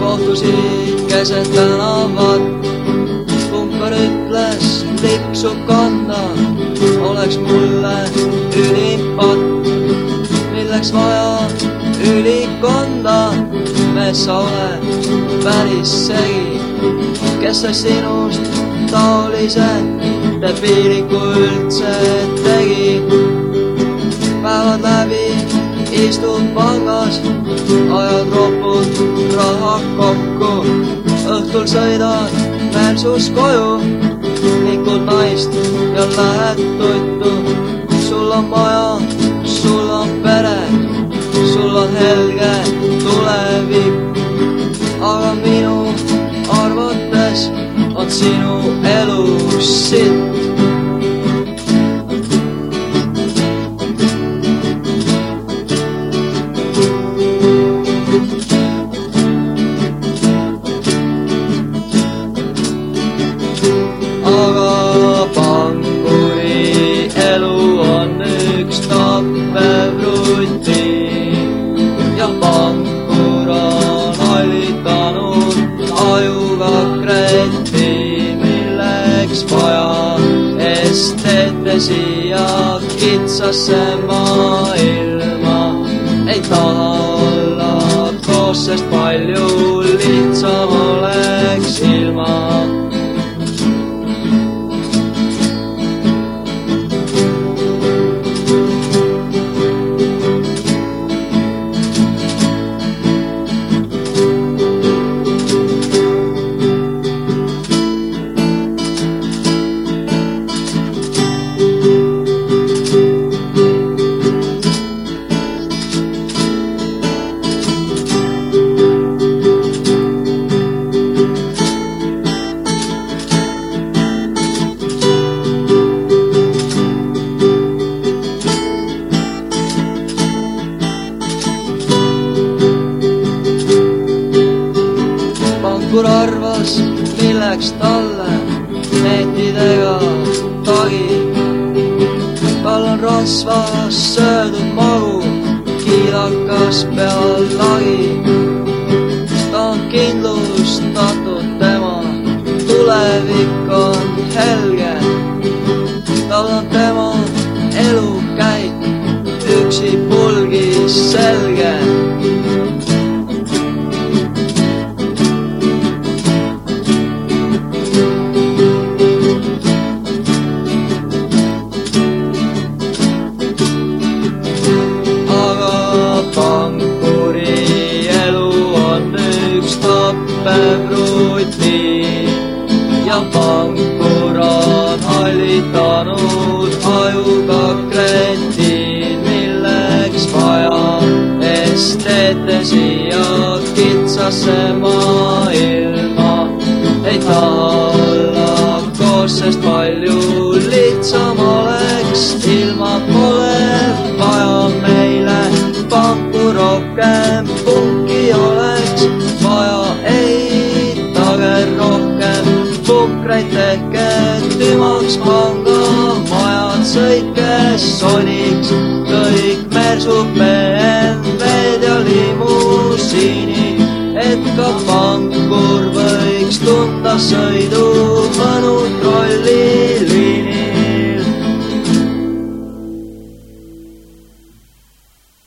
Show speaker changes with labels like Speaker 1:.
Speaker 1: kohtusid keset tänavat. punkar ütles, tiksu kanda oleks mulle ülim patt, milleks vaja ülikonda, mees sa oled päris segi, kes see sinust taolise debiiliku üldse tegi. päevad läbi istud pangas, ajad ropud raha kokku, õhtul sõidad Mersus koju, nikud naist ja lähed tuttu. sul on maja, sul on pere, sul on helge tulevik, aga minu arvates on sinu elu sitt. Milleks vaja estetesi ja kitsasse maailma. Ei taha olla koos, sest palju milleks talle meetidega tagi. tal on rasvas söödud magu, kiilakas peal lagi. ta on kindlustatud, tema tulevik on helge. tal on tema elukäik üksi pulgis selge on hallitanud ajuga kretin, milleks vaja esteetesi ja kitsasse maailma. Ei taha olla koos, sest palju lihtsam oleks ilma pole vaja meile panku rohkem, tümaks panga majad, sõitke soniks kõik Mersu BMW-d ja limusiinid, et ka pankur võiks tunda sõidu mõnu trolli